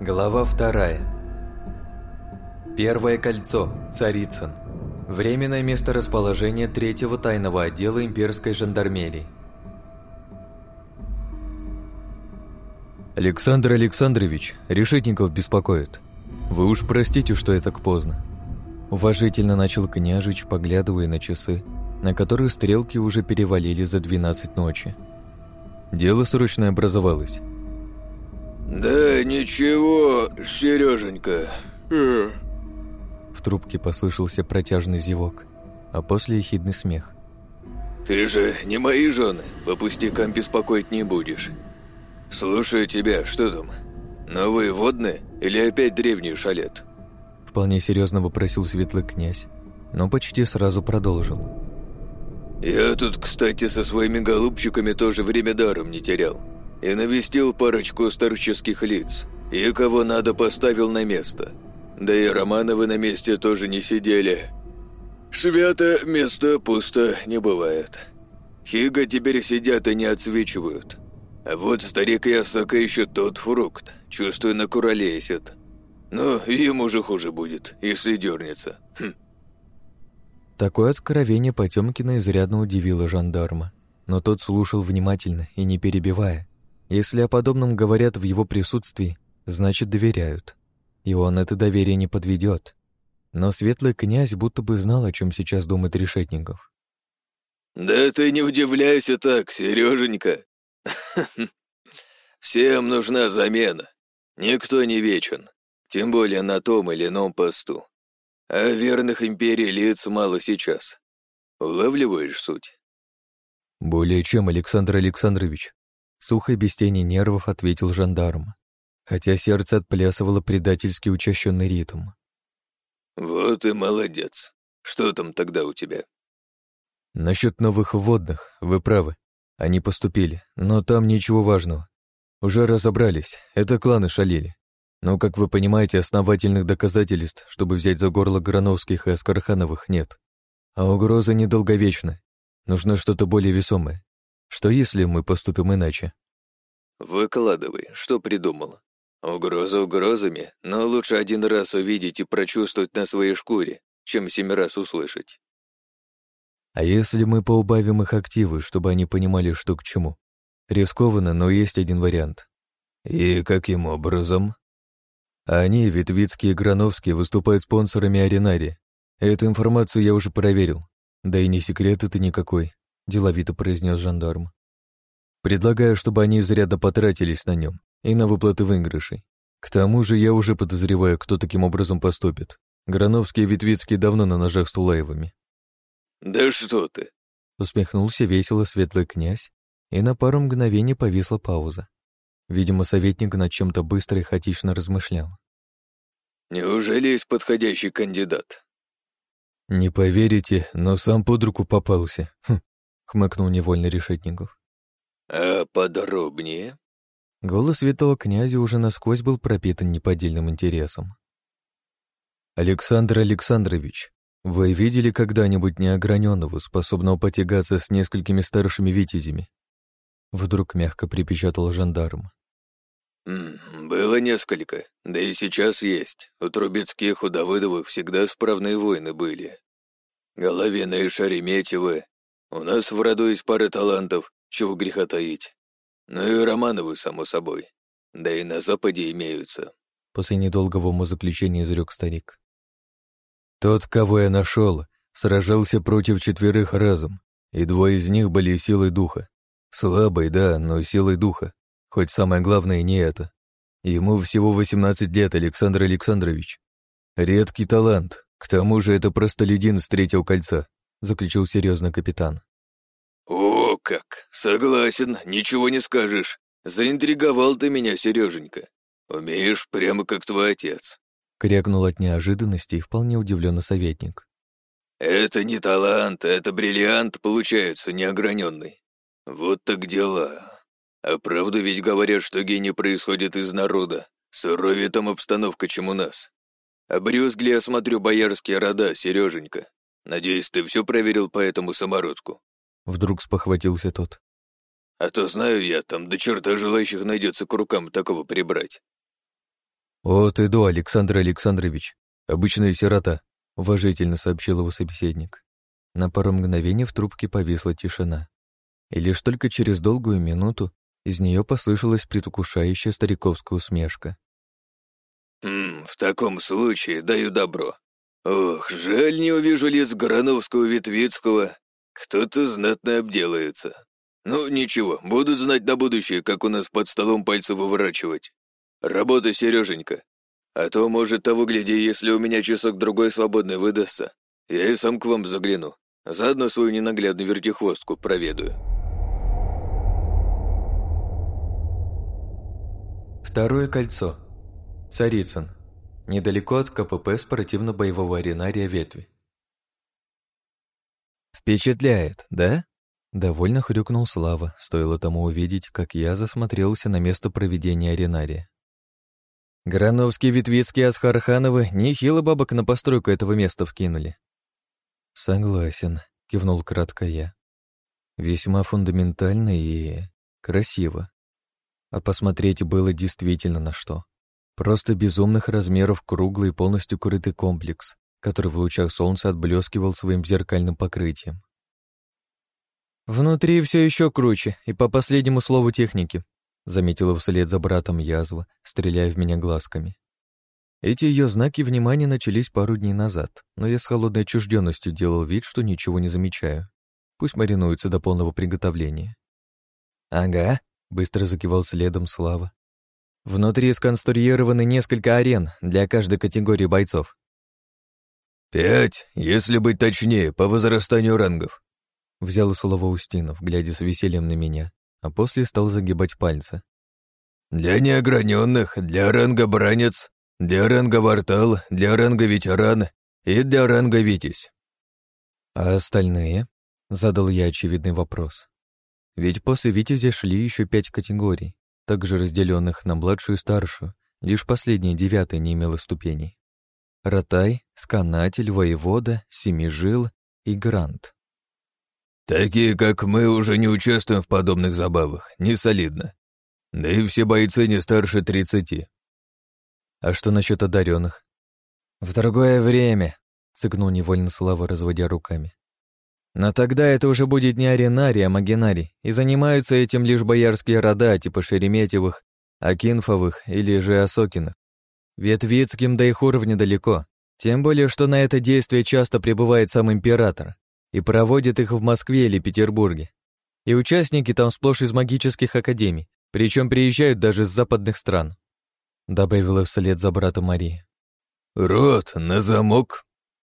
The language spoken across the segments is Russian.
Глава вторая. Первое кольцо. Царицын. Временное место расположения третьего тайного отдела имперской жандармерии. Александр Александрович, Решетников беспокоит. Вы уж простите, что я так поздно. Уважительно начал княжич, поглядывая на часы, на которые стрелки уже перевалили за 12 ночи. Дело срочно образовалось. «Да ничего, Сереженька». В трубке послышался протяжный зевок, а после ехидный смех. «Ты же не мои жены, по пустякам беспокоить не будешь. Слушаю тебя, что там? Новые водные или опять древний шалет?» Вполне серьезно вопросил светлый князь, но почти сразу продолжил. «Я тут, кстати, со своими голубчиками тоже время даром не терял и навестил парочку старческих лиц, и кого надо поставил на место. Да и Романовы на месте тоже не сидели. Свято место пусто не бывает. Хига теперь сидят и не отсвечивают. А вот старик Ясака еще тот фрукт, чувствую, накуролесит. Но ему же хуже будет, если дернется. Хм. Такое откровение Потемкина изрядно удивило жандарма, но тот слушал внимательно и не перебивая, если о подобном говорят в его присутствии, значит доверяют. И он это доверие не подведет. Но светлый князь будто бы знал, о чем сейчас думает Решетников. «Да ты не удивляйся так, Сереженька. Всем нужна замена. Никто не вечен, тем более на том или ином посту. А верных империи лиц мало сейчас. Улавливаешь суть?» «Более чем, Александр Александрович. Сухо и без тени нервов ответил жандарм, хотя сердце отплясывало предательски учащенный ритм. «Вот и молодец. Что там тогда у тебя?» «Насчет новых вводных, вы правы. Они поступили, но там ничего важного. Уже разобрались, это кланы шалили. Но, как вы понимаете, основательных доказательств, чтобы взять за горло Грановских и Аскархановых, нет. А угроза недолговечна. Нужно что-то более весомое. Что если мы поступим иначе? Выкладывай, что придумал. Угроза угрозами, но лучше один раз увидеть и прочувствовать на своей шкуре, чем семь раз услышать. А если мы поубавим их активы, чтобы они понимали, что к чему? Рискованно, но есть один вариант. И каким образом? Они, Витвицкие и Грановские, выступают спонсорами Аринари. Эту информацию я уже проверил. Да и не секрет это никакой деловито произнес жандарм. Предлагаю, чтобы они изрядно потратились на нем и на выплаты выигрышей. К тому же я уже подозреваю, кто таким образом поступит. Грановский и Витвицкий давно на ножах с Тулаевыми. «Да что ты!» Усмехнулся весело светлый князь, и на пару мгновений повисла пауза. Видимо, советник над чем-то быстро и хаотично размышлял. «Неужели есть подходящий кандидат?» «Не поверите, но сам под руку попался. Хм, хмыкнул невольно Решетников. «А подробнее?» Голос святого князя уже насквозь был пропитан неподдельным интересом. «Александр Александрович, вы видели когда-нибудь неограненного, способного потягаться с несколькими старшими витязями?» Вдруг мягко припечатал жандарм. «Было несколько, да и сейчас есть. У Трубецких, у Давыдовых всегда справные войны были. Головина и Шереметьевы, у нас в роду есть пара талантов, чего греха таить. Ну и Романовы, само собой. Да и на Западе имеются. После недолгого заключения изрек старик. Тот, кого я нашел, сражался против четверых разом, и двое из них были силой духа. Слабой, да, но силой духа. Хоть самое главное не это. Ему всего 18 лет, Александр Александрович. Редкий талант. К тому же это простолюдин с третьего кольца заключил серьезно капитан. О, как! Согласен, ничего не скажешь. Заинтриговал ты меня, Сереженька. Умеешь прямо как твой отец. Крякнул от неожиданности и вполне удивленный советник. Это не талант, это бриллиант получается, неограненный. Вот так дела. А правду ведь говорят, что гений происходит из народа. Суровее там обстановка, чем у нас. Обрюзгли, я смотрю, боярские рода, Сереженька. Надеюсь, ты все проверил по этому самородку?» Вдруг спохватился тот. «А то знаю я, там до черта желающих найдется к рукам такого прибрать». «Вот иду, Александр Александрович. Обычная сирота», — уважительно сообщил его собеседник. На пару мгновений в трубке повисла тишина. И лишь только через долгую минуту из нее послышалась предвкушающая стариковская усмешка. «Хм, в таком случае даю добро. Ох, жаль, не увижу лиц Грановского Ветвицкого. Кто-то знатно обделается. Ну, ничего, будут знать на будущее, как у нас под столом пальцы выворачивать. Работа, Сереженька. А то, может, того гляди, если у меня часок-другой свободный выдастся, я и сам к вам загляну. Заодно свою ненаглядную вертихвостку проведаю». Второе кольцо. Царицын. Недалеко от КПП спортивно-боевого аренария ветви. «Впечатляет, да?» Довольно хрюкнул Слава, стоило тому увидеть, как я засмотрелся на место проведения аренария. Грановский, Витвицкий, Асхархановы нехило бабок на постройку этого места вкинули. «Согласен», — кивнул кратко я. «Весьма фундаментально и красиво. А посмотреть было действительно на что. Просто безумных размеров круглый полностью крытый комплекс, который в лучах солнца отблескивал своим зеркальным покрытием. «Внутри все еще круче, и по последнему слову техники», заметила вслед за братом язва, стреляя в меня глазками. Эти ее знаки внимания начались пару дней назад, но я с холодной отчужденностью делал вид, что ничего не замечаю. Пусть маринуются до полного приготовления. «Ага», — быстро закивал следом Слава. «Внутри сконструированы несколько арен для каждой категории бойцов». «Пять, если быть точнее, по возрастанию рангов», — взял слово Устинов, глядя с весельем на меня, а после стал загибать пальцы. «Для неограненных, для ранга бранец, для ранга вартал, для ранга ветеран и для ранга витязь». «А остальные?» — задал я очевидный вопрос. Ведь после Витязя шли еще пять категорий, также разделенных на младшую и старшую, лишь последняя девятая не имела ступеней. Ротай, Сканатель, Воевода, Семижил и Грант. «Такие, как мы, уже не участвуем в подобных забавах, не солидно. Да и все бойцы не старше тридцати». «А что насчет одаренных? «В другое время», — цыкнул невольно Слава, разводя руками. Но тогда это уже будет не аренарий, а магинарий, и занимаются этим лишь боярские рода, типа Шереметьевых, Акинфовых или же Осокиных. Ветвицким до их уровня далеко, тем более, что на это действие часто прибывает сам император и проводит их в Москве или Петербурге. И участники там сплошь из магических академий, причем приезжают даже с западных стран. Добавила вслед за брата Мария. «Рот на замок!»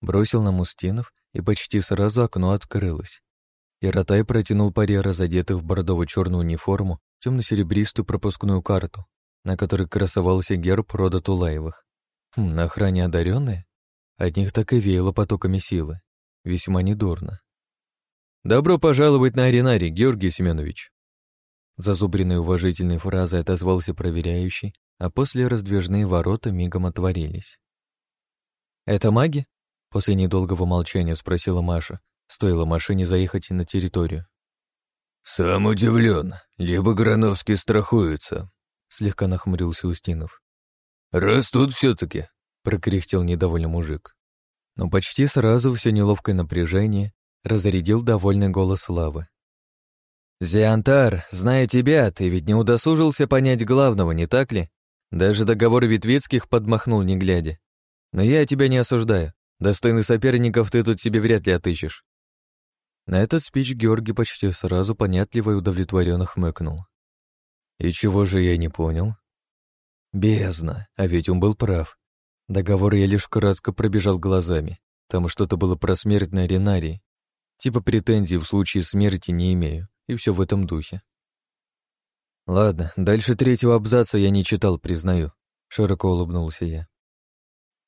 Бросил на Мустинов и почти сразу окно открылось. И Ротай протянул паре разодетых в бордово-черную униформу темно-серебристую пропускную карту, на которой красовался герб рода Тулаевых. Хм, на охране одаренные? От них так и веяло потоками силы. Весьма недурно. «Добро пожаловать на Аренарий, Георгий Семенович!» Зазубренной уважительной фразой отозвался проверяющий, а после раздвижные ворота мигом отворились. «Это маги?» После недолгого молчания спросила Маша, стоило машине заехать на территорию. «Сам удивлен. Либо Грановский страхуется», — слегка нахмурился Устинов. «Растут все-таки», — прокряхтел недовольный мужик. Но почти сразу все неловкое напряжение разрядил довольный голос Славы. «Зиантар, зная тебя, ты ведь не удосужился понять главного, не так ли? Даже договор Витвицких подмахнул, не глядя. Но я тебя не осуждаю. Достойных соперников ты тут себе вряд ли отыщешь. На этот спич Георгий почти сразу понятливо и удовлетворенно хмыкнул. И чего же я не понял? Бездна, а ведь он был прав. Договор я лишь кратко пробежал глазами. Там что-то было про смерть на Ренарии. Типа претензий в случае смерти не имею, и все в этом духе. Ладно, дальше третьего абзаца я не читал, признаю. Широко улыбнулся я.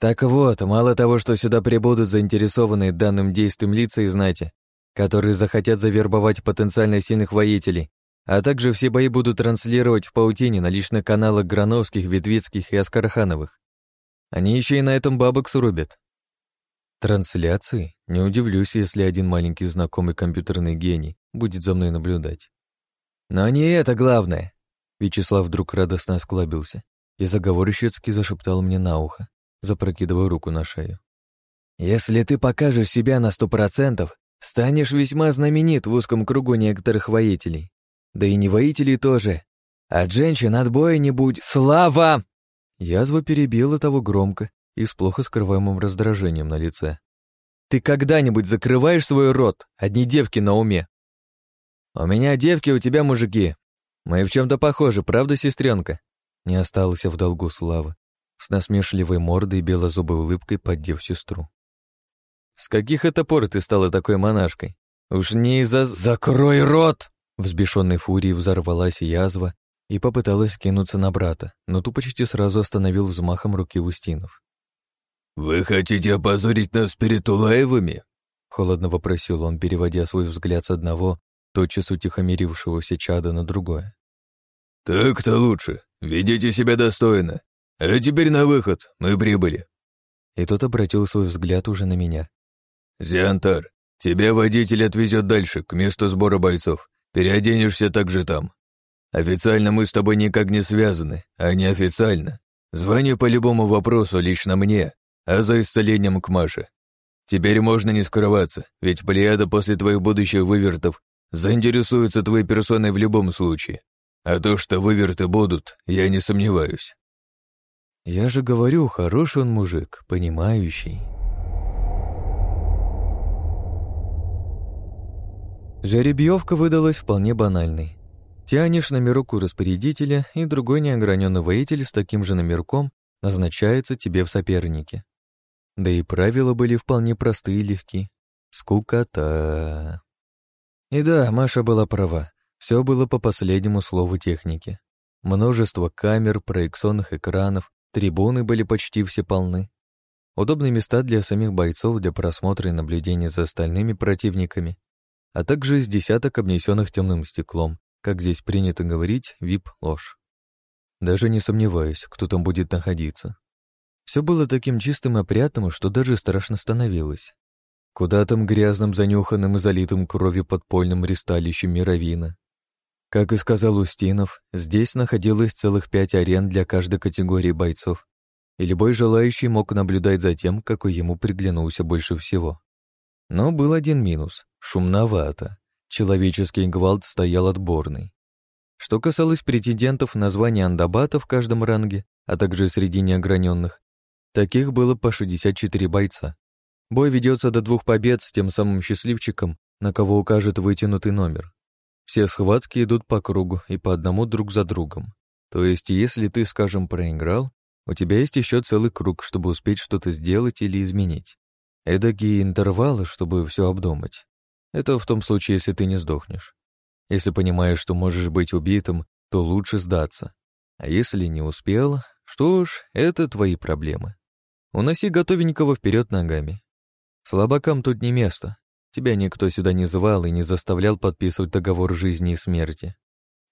Так вот, мало того, что сюда прибудут заинтересованные данным действием лица и знати, которые захотят завербовать потенциально сильных воителей, а также все бои будут транслировать в паутине на личных каналах Грановских, Ветвицких и Аскархановых. Они еще и на этом бабок срубят. Трансляции? Не удивлюсь, если один маленький знакомый компьютерный гений будет за мной наблюдать. Но не это главное. Вячеслав вдруг радостно осклабился. и заговорщицки зашептал мне на ухо, запрокидывая руку на шею. «Если ты покажешь себя на сто процентов, станешь весьма знаменит в узком кругу некоторых воителей. Да и не воителей тоже. От женщин отбоя не будь. Слава!» Язва перебила того громко и с плохо скрываемым раздражением на лице. «Ты когда-нибудь закрываешь свой рот? Одни девки на уме!» «У меня девки, у тебя мужики. Мы в чем-то похожи, правда, сестренка?» Не остался в долгу Слава, с насмешливой мордой и белозубой улыбкой поддев сестру. «С каких это пор ты стала такой монашкой? Уж не из-за... Закрой рот!» Взбешенной фурией взорвалась язва и попыталась кинуться на брата, но ту почти сразу остановил взмахом руки Устинов. «Вы хотите опозорить нас перед Улаевыми?» Холодно вопросил он, переводя свой взгляд с одного, тотчас утихомирившегося чада на другое. «Так-то лучше. Ведите себя достойно. А теперь на выход. Мы прибыли». И тот обратил свой взгляд уже на меня. «Зиантар, тебя водитель отвезет дальше, к месту сбора бойцов. Переоденешься также там. Официально мы с тобой никак не связаны, а неофициально. Звони по любому вопросу лично мне, а за исцелением к Маше. Теперь можно не скрываться, ведь Плеяда после твоих будущих вывертов заинтересуется твоей персоной в любом случае. А то, что выверты будут, я не сомневаюсь. Я же говорю, хороший он мужик, понимающий. Жеребьевка выдалась вполне банальной. Тянешь номерок у распорядителя, и другой неограненный воитель с таким же номерком назначается тебе в сопернике. Да и правила были вполне простые и легки. Скукота. И да, Маша была права. Все было по последнему слову техники. Множество камер, проекционных экранов, трибуны были почти все полны. Удобные места для самих бойцов для просмотра и наблюдения за остальными противниками, а также из десяток обнесенных темным стеклом, как здесь принято говорить, вип-ложь. Даже не сомневаюсь, кто там будет находиться. Все было таким чистым и опрятным, что даже страшно становилось. Куда там грязным, занюханным и залитым кровью подпольным ристалищем мировина? Как и сказал Устинов, здесь находилось целых пять арен для каждой категории бойцов, и любой желающий мог наблюдать за тем, какой ему приглянулся больше всего. Но был один минус — шумновато. Человеческий гвалт стоял отборный. Что касалось претендентов на звание андабата в каждом ранге, а также среди неограненных, таких было по 64 бойца. Бой ведется до двух побед с тем самым счастливчиком, на кого укажет вытянутый номер. Все схватки идут по кругу и по одному друг за другом. То есть, если ты, скажем, проиграл, у тебя есть еще целый круг, чтобы успеть что-то сделать или изменить. Эдакие интервалы, чтобы все обдумать. Это в том случае, если ты не сдохнешь. Если понимаешь, что можешь быть убитым, то лучше сдаться. А если не успел, что ж, это твои проблемы. Уноси готовенького вперед ногами. Слабакам тут не место. Тебя никто сюда не звал и не заставлял подписывать договор жизни и смерти.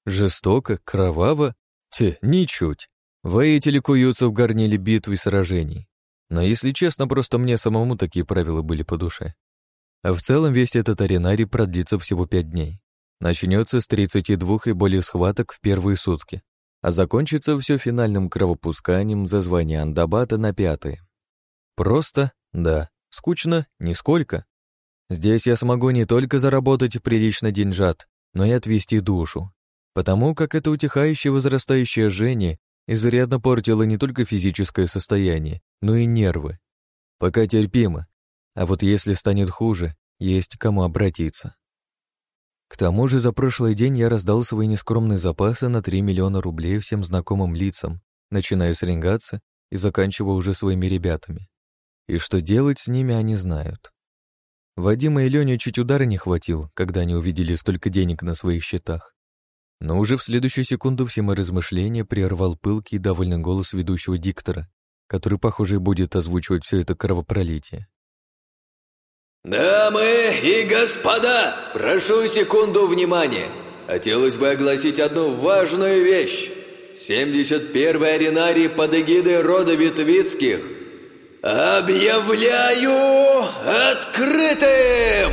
Жестоко, кроваво? Те, ничуть. Воители куются в горниле битв и сражений. Но, если честно, просто мне самому такие правила были по душе. А в целом весь этот аренарий продлится всего пять дней. Начнется с 32 и более схваток в первые сутки, а закончится все финальным кровопусканием за звание Андабата на пятые. Просто? Да. Скучно? Нисколько. Здесь я смогу не только заработать прилично деньжат, но и отвести душу, потому как это утихающее возрастающее жжение изрядно портило не только физическое состояние, но и нервы. Пока терпимо, а вот если станет хуже, есть кому обратиться. К тому же за прошлый день я раздал свои нескромные запасы на 3 миллиона рублей всем знакомым лицам, начиная с рингаться и заканчивая уже своими ребятами. И что делать с ними они знают. Вадима и Лене чуть удара не хватил, когда они увидели столько денег на своих счетах. Но уже в следующую секунду все мои размышления прервал пылкий и довольный голос ведущего диктора, который, похоже, будет озвучивать все это кровопролитие. «Дамы и господа, прошу секунду внимания. Хотелось бы огласить одну важную вещь. 71-й аренарий под эгидой рода Витвицких – «Объявляю открытым!»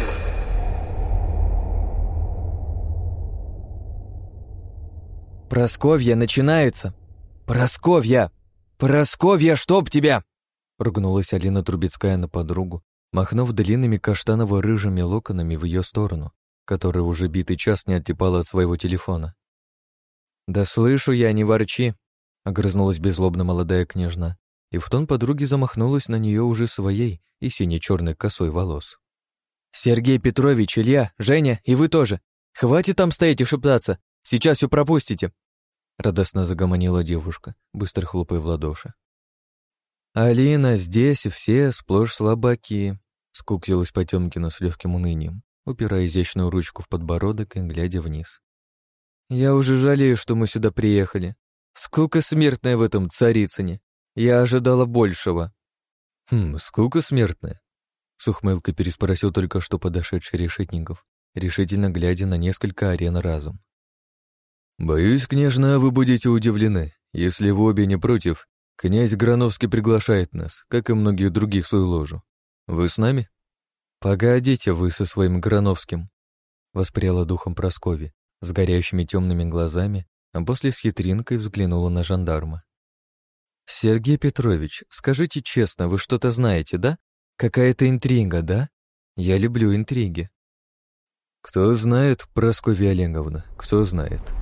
Просковья начинается. «Просковья! Просковья, чтоб тебя!» Ругнулась Алина Трубецкая на подругу, махнув длинными каштаново-рыжими локонами в ее сторону, которая уже битый час не отлипала от своего телефона. «Да слышу я, не ворчи!» — огрызнулась беззлобно молодая княжна, и в тон подруги замахнулась на нее уже своей и сине-черной косой волос. «Сергей Петрович, Илья, Женя, и вы тоже! Хватит там стоять и шептаться! Сейчас все пропустите!» Радостно загомонила девушка, быстро хлопая в ладоши. «Алина, здесь все сплошь слабаки», — скуксилась Потемкина с легким унынием, упирая изящную ручку в подбородок и глядя вниз. «Я уже жалею, что мы сюда приехали. Скука смертная в этом царицыне. Я ожидала большего». «Хм, скука смертная?» — с ухмылкой переспросил только что подошедший Решетников, решительно глядя на несколько арен разом. «Боюсь, княжна, вы будете удивлены. Если вы обе не против, князь Грановский приглашает нас, как и многих других в свою ложу. Вы с нами?» «Погодите вы со своим Грановским», — воспряла духом Проскови, с горящими темными глазами, а после с хитринкой взглянула на жандарма. «Сергей Петрович, скажите честно, вы что-то знаете, да? Какая-то интрига, да? Я люблю интриги». «Кто знает, Прасковья Олеговна, кто знает?»